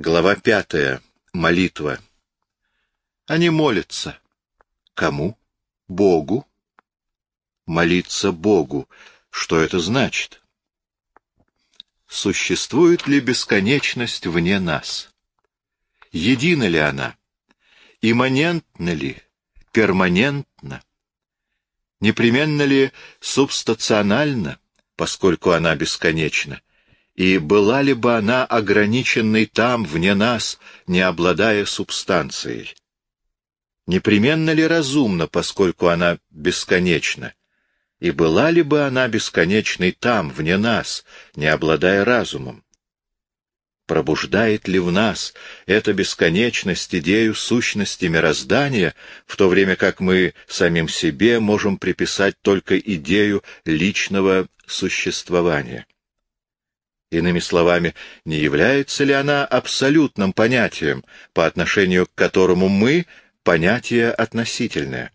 Глава пятая. Молитва. Они молятся. Кому? Богу. Молиться Богу. Что это значит? Существует ли бесконечность вне нас? Едина ли она? Имманентна ли? Перманентна? Непременно ли субстациональна, поскольку она бесконечна? И была ли бы она ограниченной там, вне нас, не обладая субстанцией? Непременно ли разумна, поскольку она бесконечна? И была ли бы она бесконечной там, вне нас, не обладая разумом? Пробуждает ли в нас эта бесконечность идею сущности мироздания, в то время как мы самим себе можем приписать только идею личного существования? Иными словами, не является ли она абсолютным понятием, по отношению к которому мы — понятие относительное?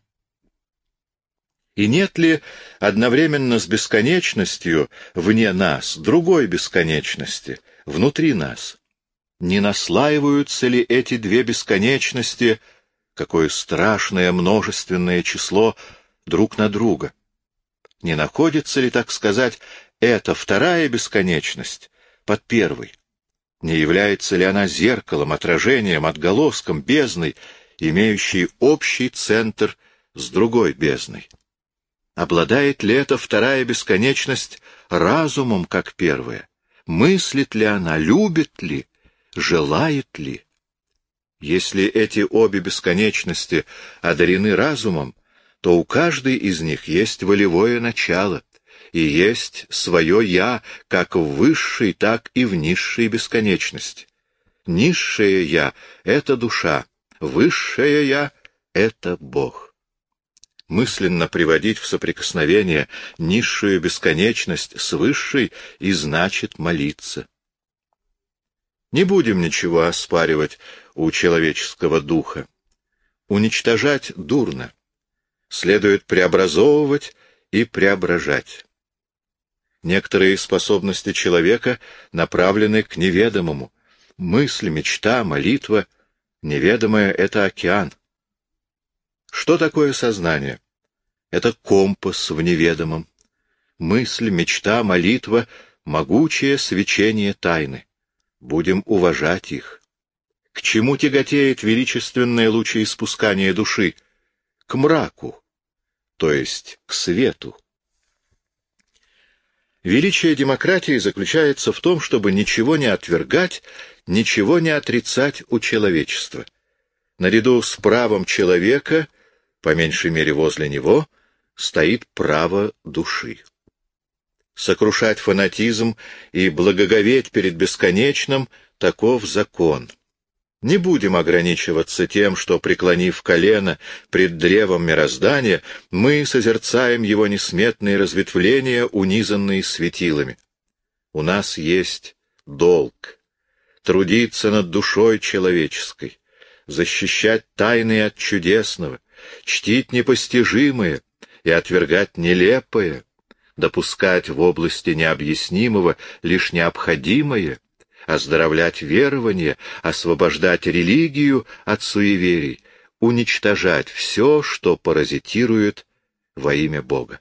И нет ли одновременно с бесконечностью вне нас другой бесконечности, внутри нас? Не наслаиваются ли эти две бесконечности, какое страшное множественное число, друг на друга? Не находится ли, так сказать, эта вторая бесконечность под первой? Не является ли она зеркалом, отражением, отголоском, бездной, имеющей общий центр с другой бездной? Обладает ли эта вторая бесконечность разумом, как первая? Мыслит ли она, любит ли, желает ли? Если эти обе бесконечности одарены разумом, то у каждой из них есть волевое начало, и есть свое «я» как в высшей, так и в низшей бесконечности. Низшее «я» — это душа, высшее «я» — это Бог. Мысленно приводить в соприкосновение низшую бесконечность с высшей и значит молиться. Не будем ничего оспаривать у человеческого духа. Уничтожать дурно. Следует преобразовывать и преображать. Некоторые способности человека направлены к неведомому. Мысль, мечта, молитва — неведомое — это океан. Что такое сознание? Это компас в неведомом. Мысль, мечта, молитва — могучее свечение тайны. Будем уважать их. К чему тяготеет величественное лучеиспускание души? К мраку, то есть к свету. Величие демократии заключается в том, чтобы ничего не отвергать, ничего не отрицать у человечества. Наряду с правом человека, по меньшей мере возле него, стоит право души. Сокрушать фанатизм и благоговеть перед бесконечным — таков закон — не будем ограничиваться тем, что, преклонив колено пред древом мироздания, мы созерцаем его несметные разветвления, унизанные светилами. У нас есть долг — трудиться над душой человеческой, защищать тайны от чудесного, чтить непостижимое и отвергать нелепое, допускать в области необъяснимого лишь необходимое, оздоровлять верование, освобождать религию от суеверий, уничтожать все, что паразитирует во имя Бога.